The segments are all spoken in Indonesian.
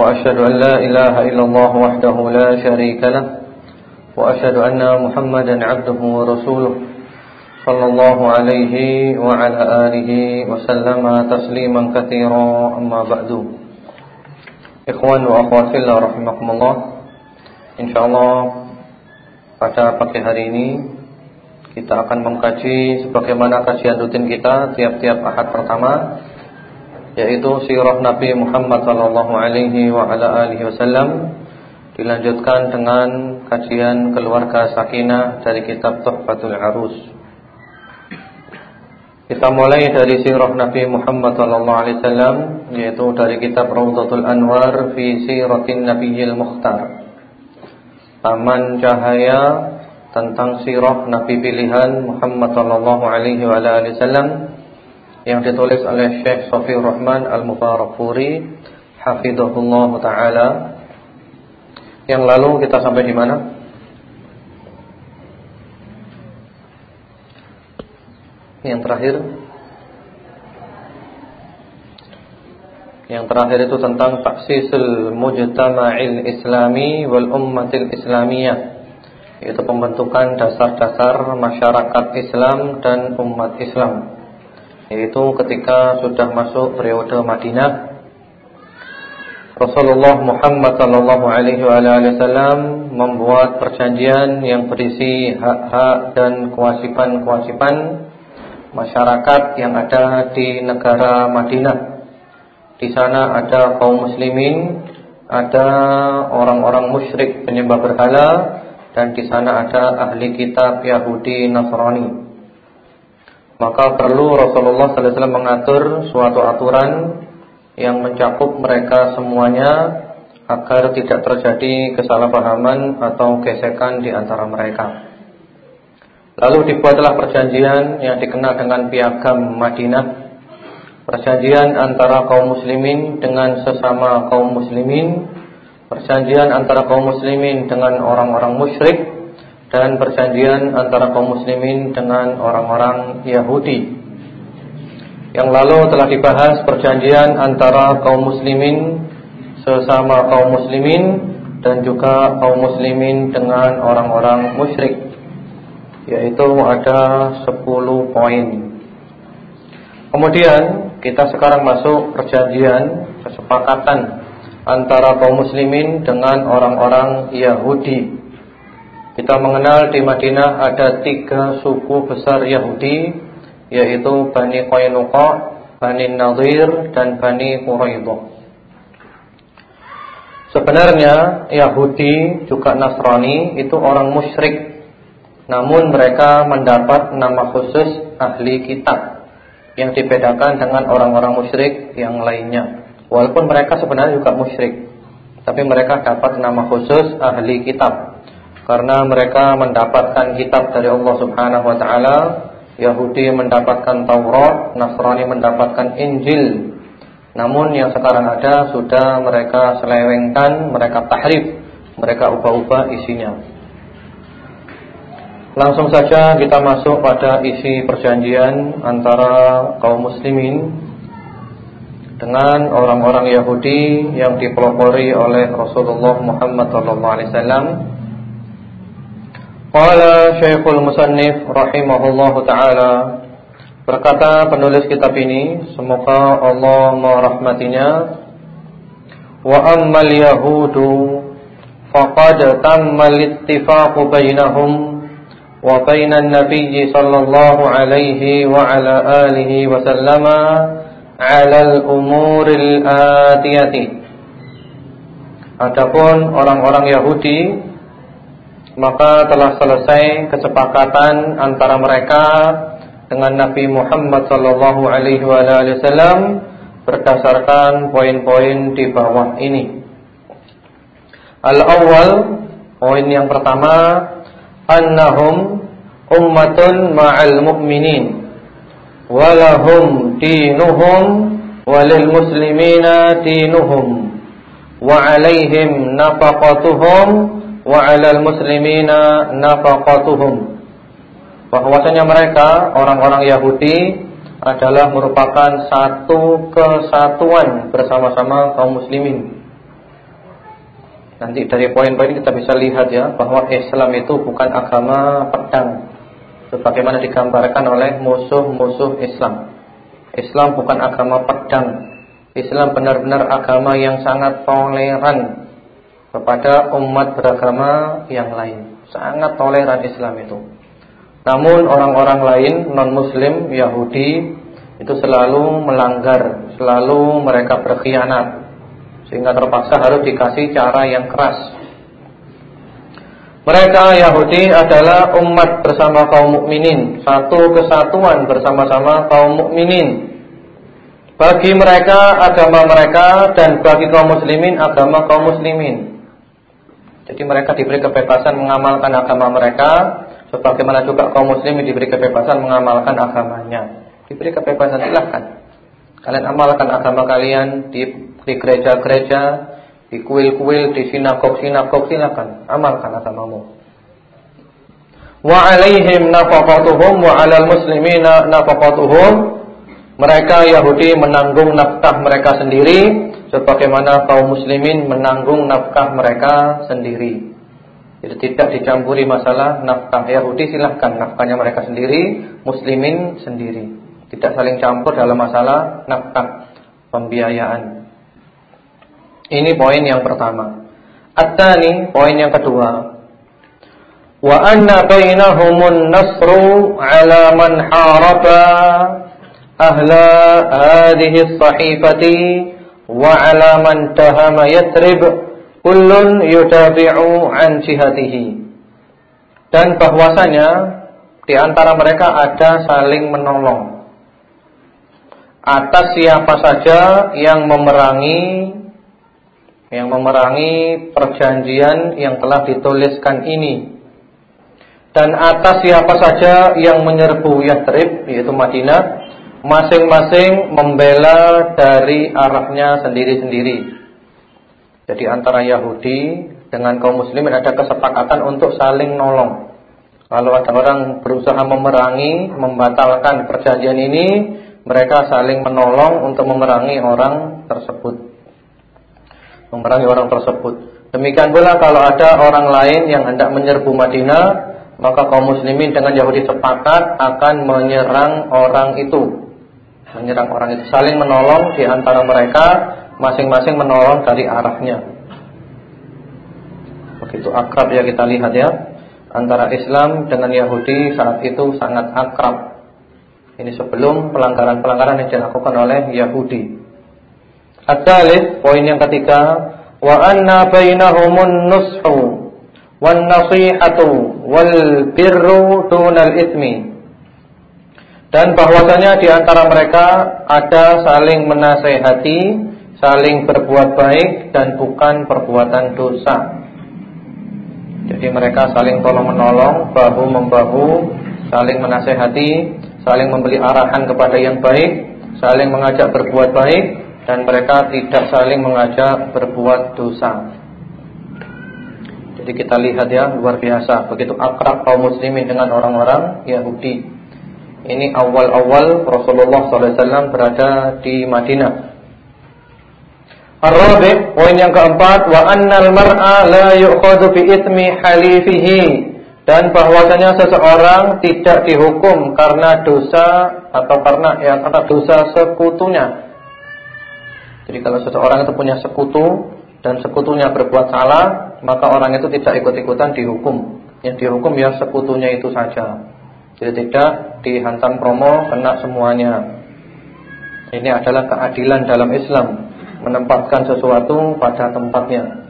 وأشهد أن لا إله إلا الله وحده لا شريك له وأشهد أن محمدا عبده ورسوله صلى الله عليه وعلى آله وسلم تسليما كثيرا أما بعد إخوان وأخوات الله رحمكم الله إن شاء الله pada pagi hari ini kita akan mengkaji sebagaimana kajian rutin kita tiap-tiap ahad pertama yaitu sirah Nabi Muhammad sallallahu alaihi wa ala alihi wasallam dilanjutkan dengan kajian keluarga sakinah dari kitab Tuhfatul Arus. Kita mulai dari sirah Nabi Muhammad sallallahu alaihi wasallam yaitu dari kitab Raudhatul Anwar fi Siratin Nabiyil Mukhtar. Taman cahaya tentang sirah Nabi pilihan Muhammad sallallahu alaihi wa alihi wasallam yang ditulis oleh Syekh Sofi Rahman Al-Mubarakfuri hafizahullah taala. Yang lalu kita sampai di mana? Yang terakhir Yang terakhir itu tentang taksisul mujtama'il islami wal ummatil islamiyah Yaitu pembentukan dasar-dasar masyarakat Islam dan umat Islam yaitu ketika sudah masuk periode Madinah Rasulullah Muhammad sallallahu alaihi wasallam membuat perjanjian yang berisi hak-hak dan kewajiban-kewajiban masyarakat yang ada di negara Madinah. Di sana ada kaum muslimin, ada orang-orang musyrik penyembah berhala dan di sana ada ahli kitab Yahudi Nasrani. Maka perlu Rasulullah SAW mengatur suatu aturan yang mencakup mereka semuanya agar tidak terjadi kesalahpahaman atau gesekan di antara mereka. Lalu dibuatlah perjanjian yang dikenal dengan piagam Madinah. Perjanjian antara kaum muslimin dengan sesama kaum muslimin, perjanjian antara kaum muslimin dengan orang-orang musyrik dan perjanjian antara kaum muslimin dengan orang-orang Yahudi. Yang lalu telah dibahas perjanjian antara kaum muslimin sesama kaum muslimin dan juga kaum muslimin dengan orang-orang musyrik. Yaitu ada 10 poin. Kemudian kita sekarang masuk perjanjian kesepakatan antara kaum muslimin dengan orang-orang Yahudi kita mengenal di Madinah ada tiga suku besar Yahudi Yaitu Bani Qaynuqa, Bani Nadir, dan Bani Quraidah. Sebenarnya Yahudi juga Nasrani itu orang musyrik. Namun mereka mendapat nama khusus ahli kitab Yang dibedakan dengan orang-orang musyrik yang lainnya. Walaupun mereka sebenarnya juga musyrik Tapi mereka dapat nama khusus ahli kitab karena mereka mendapatkan kitab dari Allah Subhanahu wa taala, Yahudi mendapatkan Taurat, Nasrani mendapatkan Injil. Namun yang sekarang ada sudah mereka selewengkan, mereka tahrif, mereka ubah-ubah isinya. Langsung saja kita masuk pada isi perjanjian antara kaum muslimin dengan orang-orang Yahudi yang dipelopori oleh Rasulullah Muhammad SAW Qala Syekhul Musannif rahimahullahu taala. Berkata penulis kitab ini semoga Allah merahmatinya. Wa ammal yahudu faqad tamma al-ittifaq bainahum wa bainan nabiy sallallahu alaihi wa ala alihi wa sallama ala al-umur al-atiyati Adapun orang-orang Yahudi maka telah selesai kesepakatan antara mereka dengan Nabi Muhammad sallallahu alaihi wasallam berdasarkan poin-poin di bawah ini. Al-awwal poin yang pertama annahum ummatun ma'al mu'minin walahum dinuhum walil muslimina dinuhum wa alaihim nafaqatuhum alal muslimina nafaqatuhum bahwasanya mereka orang-orang Yahudi adalah merupakan satu kesatuan bersama-sama kaum muslimin. Nanti dari poin-poin kita bisa lihat ya bahwa Islam itu bukan agama pedang sebagaimana digambarkan oleh musuh-musuh Islam. Islam bukan agama pedang. Islam benar-benar agama yang sangat toleran kepada umat beragama yang lain. Sangat toleran Islam itu. Namun orang-orang lain non-muslim Yahudi itu selalu melanggar, selalu mereka berkhianat sehingga terpaksa harus dikasih cara yang keras. Mereka Yahudi adalah umat bersama kaum mukminin, satu kesatuan bersama-sama kaum mukminin. Bagi mereka agama mereka dan bagi kaum muslimin agama kaum muslimin. Jadi mereka diberi kebebasan mengamalkan agama mereka Sebagaimana juga kaum muslimin diberi kebebasan mengamalkan agamanya. Diberi kebebasan silahkan. Kalian amalkan agama kalian di gereja-gereja, di kuil-kuil, di sinagog-sinagog silahkan amalkan agamamu. Wa alaihim nafaqatuhum wa 'alal muslimina nafaqatuhum. Mereka Yahudi menanggung nafkah mereka sendiri sebagaimana kaum muslimin menanggung nafkah mereka sendiri. Jadi tidak dicampuri masalah nafkah Yahudi silahkan nafkahnya mereka sendiri, Muslimin sendiri. Tidak saling campur dalam masalah nafkah pembiayaan. Ini poin yang pertama. At-tani poin yang kedua. Wa anna bainahumun nasru ala man haraba ahla hadhihi sahifati ala man tahama yatrib kullun yutabi'u an jihatihi. Dan bahwasanya di antara mereka ada saling menolong. Atas siapa saja yang memerangi yang memerangi perjanjian yang telah dituliskan ini. Dan atas siapa saja yang menyerbu Yathrib yaitu Madinah masing-masing membela dari arahnya sendiri-sendiri jadi antara Yahudi dengan kaum muslimin ada kesepakatan untuk saling nolong. Kalau ada orang berusaha memerangi, membatalkan perjanjian ini, mereka saling menolong untuk memerangi orang tersebut. Memerangi orang tersebut. Demikian pula kalau ada orang lain yang hendak menyerbu Madinah, maka kaum muslimin dengan Yahudi sepakat akan menyerang orang itu. Menyerang orang itu saling menolong di antara mereka masing-masing menolong dari arahnya. Begitu akrab ya kita lihat ya antara Islam dengan Yahudi saat itu sangat akrab. Ini sebelum pelanggaran-pelanggaran yang dilakukan oleh Yahudi. At-talith, poin yang ketiga, wa anna bainahumun nushu wan nasihatu wal birru dunal. Dan bahwasanya di antara mereka ada saling menasehati saling berbuat baik dan bukan perbuatan dosa. Jadi mereka saling tolong menolong, bahu membahu, saling menasehati, saling memberi arahan kepada yang baik, saling mengajak berbuat baik dan mereka tidak saling mengajak berbuat dosa. Jadi kita lihat ya luar biasa begitu akrab kaum muslimin dengan orang-orang Yahudi. Ini awal-awal Rasulullah SAW berada di Madinah Ar-rabi' poin yang keempat wa annal mar'a la yu'khadhu bi itsmi halifihi dan bahwasanya seseorang tidak dihukum karena dosa atau karena ya karena dosa sekutunya. Jadi kalau seseorang itu punya sekutu dan sekutunya berbuat salah, maka orang itu tidak ikut-ikutan dihukum. Yang dihukum ya sekutunya itu saja. Jadi tidak dihantam promo kena semuanya. Ini adalah keadilan dalam Islam menempatkan sesuatu pada tempatnya.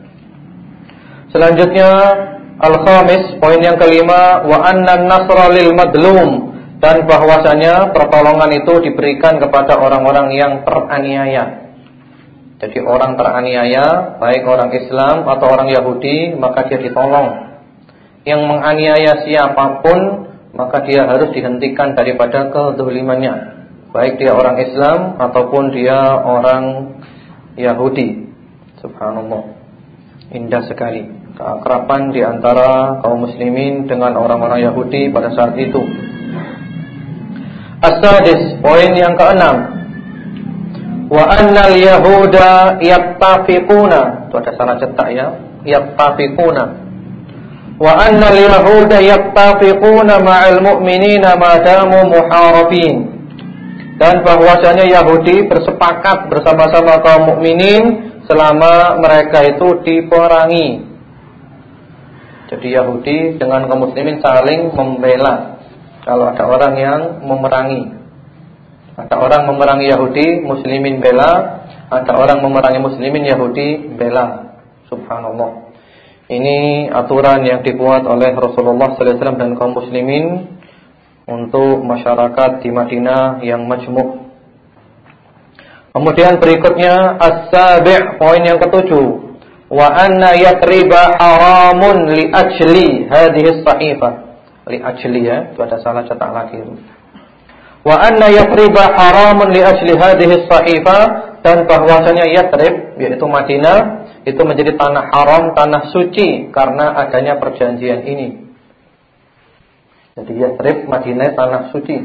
Selanjutnya al-khamis poin yang kelima wa anna nasra lil madlum dan bahwasanya pertolongan itu diberikan kepada orang-orang yang teraniaya. Jadi orang teraniaya, baik orang Islam atau orang Yahudi, maka dia ditolong. Yang menganiaya siapa pun, maka dia harus dihentikan daripada kedolimannya. Baik dia orang Islam ataupun dia orang Yahudi. Subhanallah. Indah sekali keakraban di antara kaum muslimin dengan orang-orang Yahudi pada saat itu. As-sadis, poin yang keenam. Wa annal yahuda yattafiquna. Itu ada salah cetak ya. Yattafiquna. Annal yahuda yattafiquna ma'al mu'minina ma damu muharabin. Dan bahwasanya Yahudi bersepakat bersama-sama kaum mukminin selama mereka itu diperangi. Jadi Yahudi dengan kaum muslimin saling membela kalau ada orang yang memerangi Ada orang memerangi Yahudi Muslimin bela Ada orang memerangi Muslimin Yahudi bela Subhanallah Ini aturan yang dibuat oleh Rasulullah SAW dan kaum muslimin Untuk masyarakat di Madinah yang majmuk Kemudian berikutnya As-sabi' poin yang ketujuh. Wa anna yatriba haramun li ajli hadihis sahifah li ajli ya, itu ada salah cetak lagi. Wa anna Yathriba haramun li ajli hadhihi sahifa dan bahwasanya Yathrib yaitu Madinah itu menjadi tanah haram, tanah suci karena adanya perjanjian ini. Jadi Yathrib Madinah tanah suci.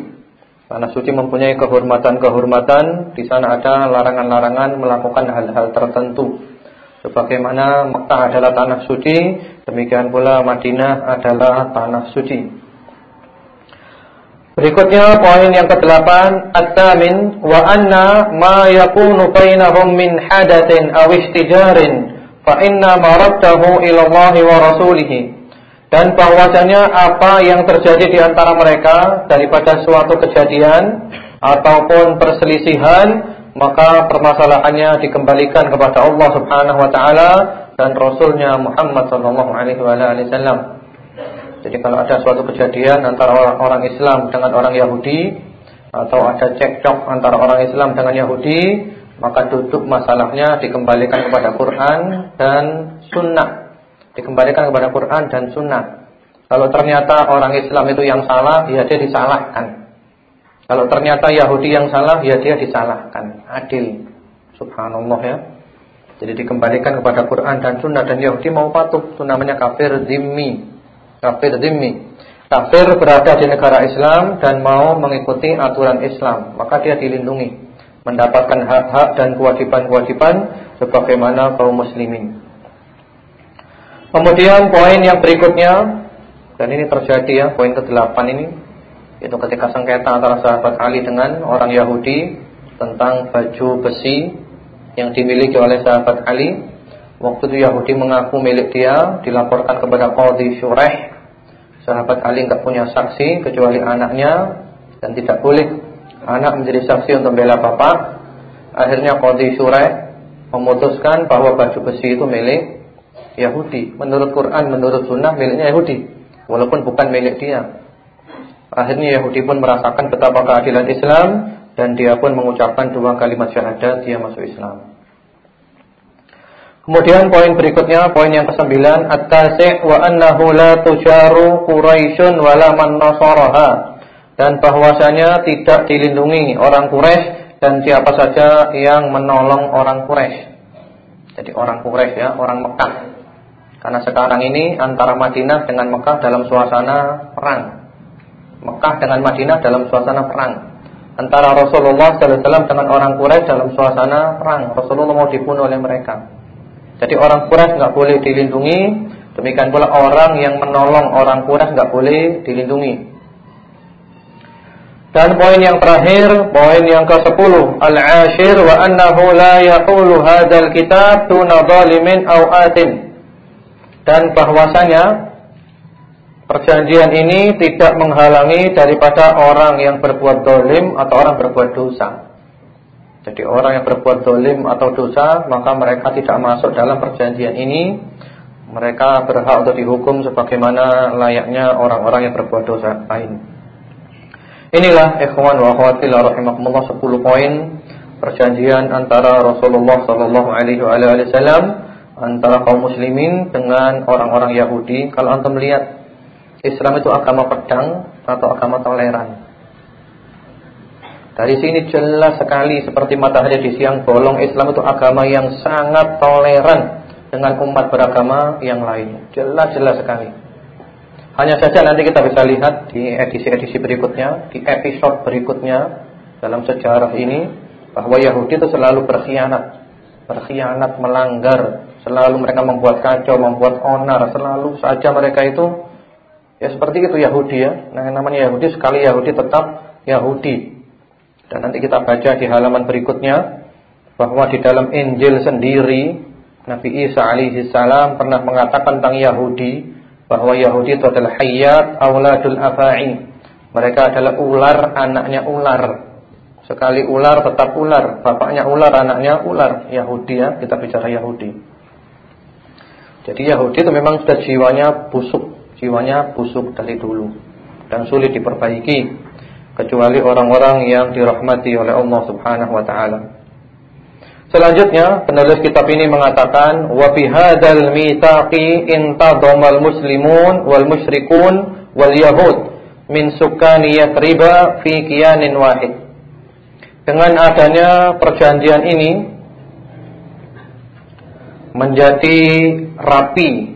Tanah suci mempunyai kehormatan-kehormatan, di sana ada larangan-larangan melakukan hal-hal tertentu. Sebagaimana Mekah adalah tanah suci, demikian pula Madinah adalah tanah suci. Berikutnya poin yang ke-8, at-tamin wa anna ma yakunu bainahum min hadatsin aw fa inna maraddahu ila Allah wa rasulih. Dan bahwasanya apa yang terjadi di antara mereka daripada suatu kejadian ataupun perselisihan maka permasalahannya dikembalikan kepada Allah Subhanahu wa taala dan rasulnya Muhammad sallallahu alaihi wasallam. Jadi kalau ada suatu kejadian antara orang, orang Islam dengan orang Yahudi atau ada cekcok antara orang Islam dengan Yahudi, maka duduk masalahnya dikembalikan kepada Quran dan sunnah. Dikembalikan kepada Quran dan sunnah. Kalau ternyata orang Islam itu yang salah, ya dia disalahkan. Kalau ternyata Yahudi yang salah, ya dia disalahkan. Adil. Subhanallah ya. Jadi dikembalikan kepada Quran dan Sunnah dan Yahudi mau patuh. Itu namanya kafir zimmi. Kafir zimmi. Kafir berada di negara Islam dan mau mengikuti aturan Islam. Maka dia dilindungi. Mendapatkan hak-hak dan kewajiban-kewajiban sebagaimana kaum muslimin. Kemudian poin yang berikutnya dan ini terjadi ya, poin ke-8 ini itu ketika sengketa antara sahabat Ali dengan orang Yahudi tentang baju besi yang dimiliki oleh sahabat Ali. Waktu itu Yahudi mengaku milik dia, dilaporkan kepada Qadhi Shureh. Sahabat Ali tidak punya saksi kecuali anaknya dan tidak boleh anak menjadi saksi untuk bela bapak. Akhirnya Qadhi Shureh memutuskan bahwa baju besi itu milik Yahudi. Menurut Quran, menurut Sunnah miliknya Yahudi, walaupun bukan milik dia. Akhirnya Yahudi pun merasakan betapa keadilan Islam dan dia pun mengucapkan dua kalimat syahadat dia masuk Islam. Kemudian poin berikutnya, poin yang kesembilan, at-tasi' wa annahu la tujaru Quraisyun wala man nasaraha. Dan bahwasanya tidak dilindungi orang Quraisy dan siapa saja yang menolong orang Quraisy. Jadi orang Quraisy ya, orang Mekah. Karena sekarang ini antara Madinah dengan Mekah dalam suasana perang. Mekah dengan Madinah dalam suasana perang. Antara Rasulullah SAW dengan orang Quraisy dalam suasana perang. Rasulullah mau dibunuh oleh mereka. Jadi orang Quraisy nggak boleh dilindungi. Demikian pula orang yang menolong orang Quraisy nggak boleh dilindungi. Dan poin yang terakhir, poin yang ke-10, al-ashir wa annahu la yaqulu hadzal kitab tuna zalimin aw. Dan bahwasanya Perjanjian ini tidak menghalangi daripada orang yang berbuat dolim atau orang berbuat dosa. Jadi orang yang berbuat dolim atau dosa maka mereka tidak masuk dalam perjanjian ini. Mereka berhak untuk dihukum sebagaimana layaknya orang-orang yang berbuat dosa lain. Inilah ikhwan wa akhwati rahimakumullah 10 poin perjanjian antara Rasulullah wasallam antara kaum muslimin dengan orang-orang Yahudi. Kalau antum melihat Islam itu agama pedang atau agama toleran. Dari sini jelas sekali seperti matahari di siang bolong Islam itu agama yang sangat toleran dengan umat beragama yang lain. Jelas-jelas sekali. Hanya saja nanti kita bisa lihat di edisi-edisi berikutnya, di episode berikutnya dalam sejarah ini bahwa Yahudi itu selalu berkhianat, berkhianat, melanggar, selalu mereka membuat kacau, membuat onar, selalu saja mereka itu ya seperti itu Yahudi ya. Nah, namanya Yahudi sekali Yahudi tetap Yahudi. Dan nanti kita baca di halaman berikutnya bahwa di dalam Injil sendiri Nabi Isa alaihi salam pernah mengatakan tentang Yahudi bahwa Yahudi itu adalah hayat auladul afa'i. Mereka adalah ular, anaknya ular. Sekali ular tetap ular, bapaknya ular, anaknya ular. Yahudi ya, kita bicara Yahudi. Jadi Yahudi itu memang sudah jiwanya busuk, jiwanya busuk dari dulu dan sulit diperbaiki kecuali orang-orang yang dirahmati oleh Allah Subhanahu wa taala. Selanjutnya penulis kitab ini mengatakan wa fi hadzal mitsaqi intadhamal muslimun wal musyrikun wal yahud min sukani yathriba fi kiyanin wahid. Dengan adanya perjanjian ini menjadi rapi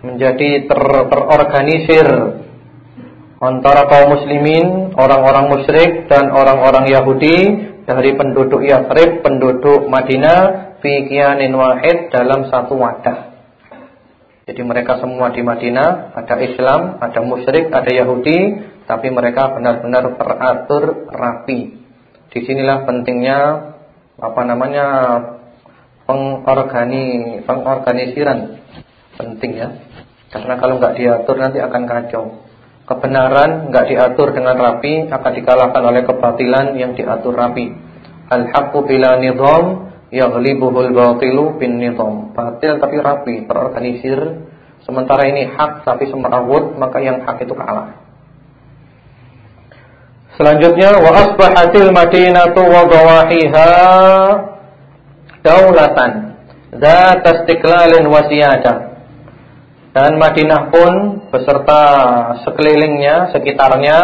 menjadi ter terorganisir antara kaum muslimin, orang-orang musyrik dan orang-orang Yahudi dari penduduk Yathrib, penduduk Madinah fi kiyanin wahid dalam satu wadah. Jadi mereka semua di Madinah, ada Islam, ada musyrik, ada Yahudi, tapi mereka benar-benar teratur rapi. Di sinilah pentingnya apa namanya pengorgani pengorganisiran penting ya. Karena kalau nggak diatur nanti akan kacau. Kebenaran enggak diatur dengan rapi akan dikalahkan oleh kebatilan yang diatur rapi. Al-haqqu bila nizam yaghlibuhul batilu bin nizam. Batil tapi rapi, terorganisir. Sementara ini hak tapi semerawut, maka yang hak itu kalah. Selanjutnya wa asbahatil madinatu wa dawahiha daulatan dzat istiqlalin wa dan Madinah pun beserta sekelilingnya, sekitarnya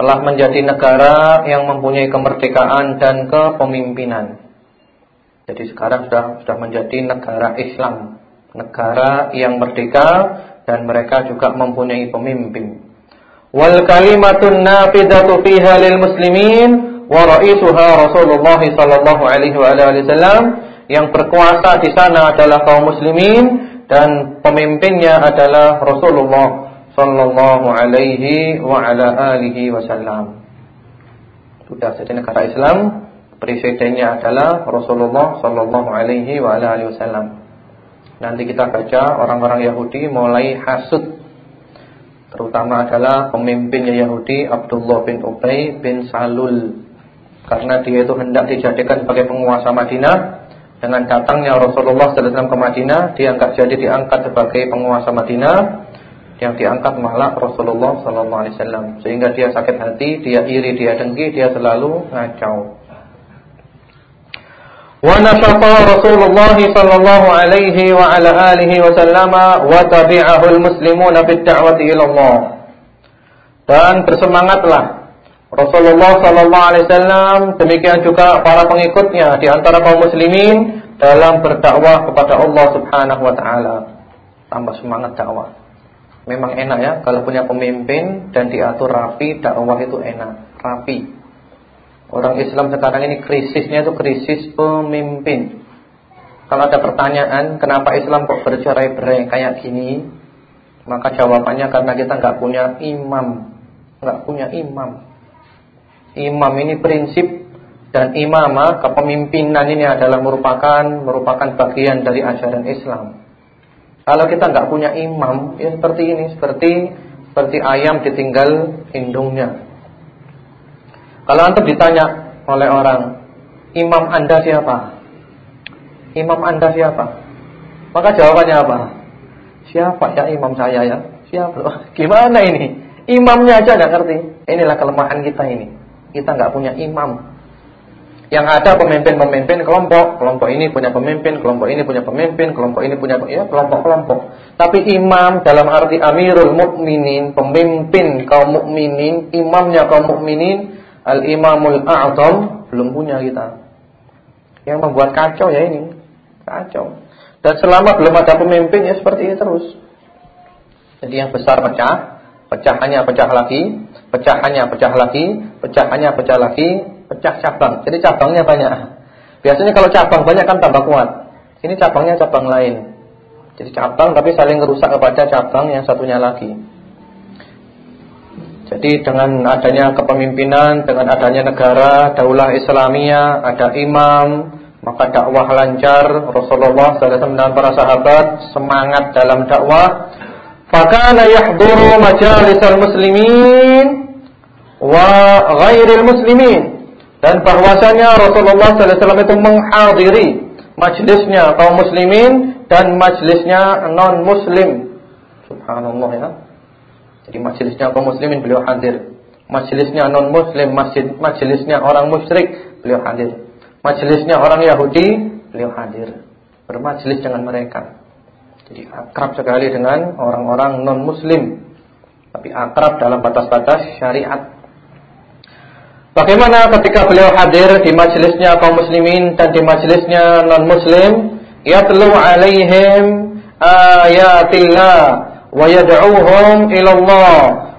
telah menjadi negara yang mempunyai kemerdekaan dan kepemimpinan. Jadi sekarang sudah sudah menjadi negara Islam, negara yang merdeka dan mereka juga mempunyai pemimpin. Wal kalimatun nafidatu fiha lil muslimin wa ra'isuha Rasulullah sallallahu alaihi wasallam yang berkuasa di sana adalah kaum muslimin dan pemimpinnya adalah Rasulullah sallallahu alaihi wa ala alihi wasallam. Sudah jadi negara Islam, presidennya adalah Rasulullah sallallahu alaihi wa ala alihi wasallam. Nanti kita baca orang-orang Yahudi mulai hasud terutama adalah pemimpinnya Yahudi Abdullah bin Ubay bin Salul karena dia itu hendak dijadikan sebagai penguasa Madinah dengan datangnya Rasulullah SAW ke Madinah, dia enggak jadi diangkat sebagai penguasa Madinah, yang diangkat malah Rasulullah SAW. Sehingga dia sakit hati, dia iri, dia dengki, dia selalu ngacau. Nashaqa Rasulullah sallallahu alaihi wa ala alihi tabi'ahu al-muslimuna bid da'wati ila Allah. Dan bersemangatlah Rasulullah sallallahu alaihi wasallam demikian juga para pengikutnya di antara kaum muslimin dalam berdakwah kepada Allah Subhanahu wa taala. Tambah semangat dakwah. Memang enak ya kalau punya pemimpin dan diatur rapi, dakwah itu enak, rapi. Orang Islam sekarang ini krisisnya itu krisis pemimpin. Kalau ada pertanyaan, kenapa Islam kok bercerai-berai kayak gini? Maka jawabannya karena kita nggak punya imam, nggak punya imam. Imam ini prinsip dan imamah kepemimpinan ini adalah merupakan merupakan bagian dari ajaran Islam. Kalau kita nggak punya imam, ya seperti ini, seperti seperti ayam ditinggal indungnya. Kalau antum ditanya oleh orang, imam anda siapa? Imam anda siapa? Maka jawabannya apa? Siapa ya imam saya ya? Siapa? Gimana ini? Imamnya aja nggak ngerti. Inilah kelemahan kita ini. Kita nggak punya imam. Yang ada pemimpin-pemimpin kelompok, kelompok ini punya pemimpin, kelompok ini punya pemimpin, kelompok ini punya ya kelompok-kelompok. Tapi imam dalam arti Amirul Mukminin, pemimpin kaum mukminin, imamnya kaum mukminin, Al-Imamul A'zam belum punya kita. Yang membuat kacau ya ini, kacau. Dan selama belum ada pemimpin ya seperti ini terus. Jadi yang besar pecah, pecahannya pecah lagi, pecahannya pecah lagi, pecahannya pecah lagi, pecah cabang. Jadi cabangnya banyak. Biasanya kalau cabang banyak kan tambah kuat. Ini cabangnya cabang lain. Jadi cabang tapi saling merusak kepada cabang yang satunya lagi. Jadi dengan adanya kepemimpinan, dengan adanya negara, daulah Islamia, ada imam, maka dakwah lancar Rasulullah SAW dan para sahabat semangat dalam dakwah fakana yahduru majalisal muslimin wa ghairil muslimin. Dan bahwasanya Rasulullah SAW itu menghadiri majlisnya kaum muslimin dan majlisnya non muslim subhanallah ya. Jadi majlisnya kaum muslimin beliau hadir. Majlisnya non muslim majlisnya orang musyrik beliau hadir. Majelisnya orang Yahudi, beliau hadir. Bermajelis dengan mereka. Jadi akrab sekali dengan orang-orang non-muslim. Tapi akrab dalam batas-batas syariat. Bagaimana ketika beliau hadir di majelisnya kaum muslimin dan di majelisnya non-muslim, yatlu alaihim ayatillah wa yad'uuhum ila Allah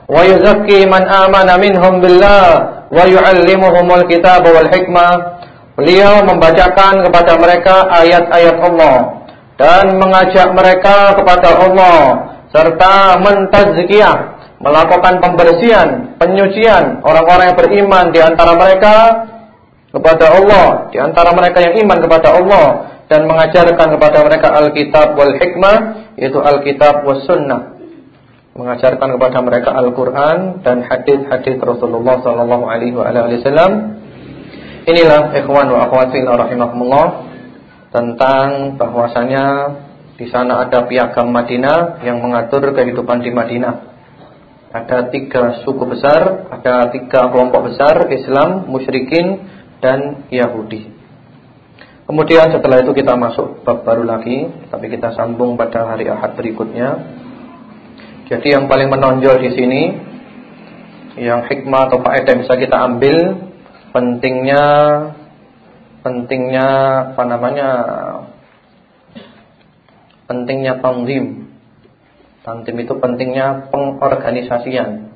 wa yuzakki man amana minhum billah wa yu'allimuhumul kitab wal hikmah Beliau membacakan kepada mereka ayat-ayat Allah dan mengajak mereka kepada Allah serta mentazkiyah, melakukan pembersihan, penyucian orang-orang yang beriman di antara mereka kepada Allah, di antara mereka yang iman kepada Allah dan mengajarkan kepada mereka Alkitab wal hikmah yaitu Alkitab was sunnah. Mengajarkan kepada mereka Al-Qur'an dan hadis-hadis Rasulullah sallallahu alaihi wasallam. Inilah ikhwan wa akhwat fillah rahimakumullah tentang bahwasanya di sana ada piagam Madinah yang mengatur kehidupan di Madinah. Ada tiga suku besar, ada tiga kelompok besar, Islam, musyrikin, dan Yahudi. Kemudian setelah itu kita masuk bab baru lagi, tapi kita sambung pada hari Ahad berikutnya. Jadi yang paling menonjol di sini, yang hikmah atau faedah bisa kita ambil pentingnya pentingnya apa namanya pentingnya tanzim. Tanzim itu pentingnya pengorganisasian.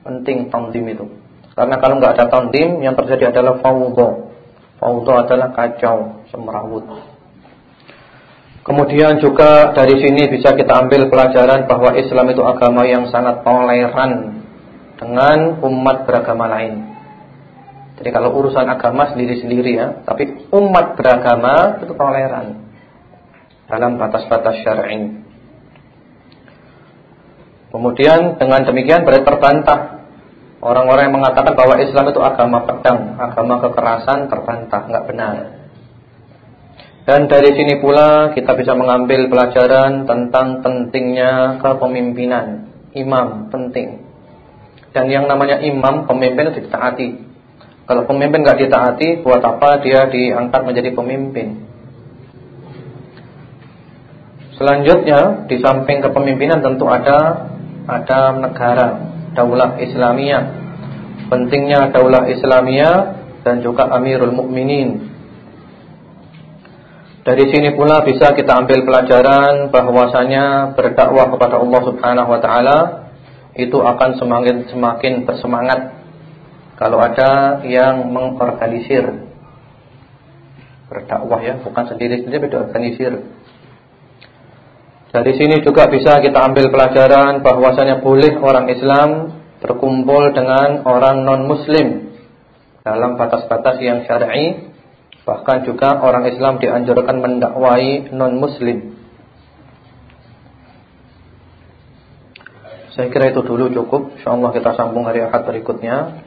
Penting tanzim itu. Karena kalau nggak ada tanzim yang terjadi adalah fawdha fawdha adalah kacau semrawut. Kemudian juga dari sini bisa kita ambil pelajaran bahwa Islam itu agama yang sangat toleran dengan umat beragama lain. Jadi kalau urusan agama sendiri-sendiri ya, tapi umat beragama itu toleran dalam batas-batas syar'i. Kemudian dengan demikian berarti terbantah orang-orang yang mengatakan bahwa Islam itu agama pedang, agama kekerasan terbantah, enggak benar. Dan dari sini pula kita bisa mengambil pelajaran tentang pentingnya kepemimpinan. Imam penting. Dan yang namanya imam, pemimpin itu ditaati. Kalau pemimpin nggak ditaati, buat apa dia diangkat menjadi pemimpin? Selanjutnya, di samping kepemimpinan tentu ada ada negara, daulah Islamiyah. Pentingnya daulah Islamiyah dan juga Amirul Mukminin. Dari sini pula bisa kita ambil pelajaran bahwasanya berdakwah kepada Allah Subhanahu wa taala itu akan semakin semakin bersemangat kalau ada yang mengorganisir berdakwah ya, bukan sendiri-sendiri berorganisir. Dari sini juga bisa kita ambil pelajaran bahwasanya boleh orang Islam berkumpul dengan orang non-muslim dalam batas-batas yang syar'i, bahkan juga orang Islam dianjurkan mendakwai non-muslim. Saya kira itu dulu cukup. Insyaallah kita sambung hari Ahad berikutnya.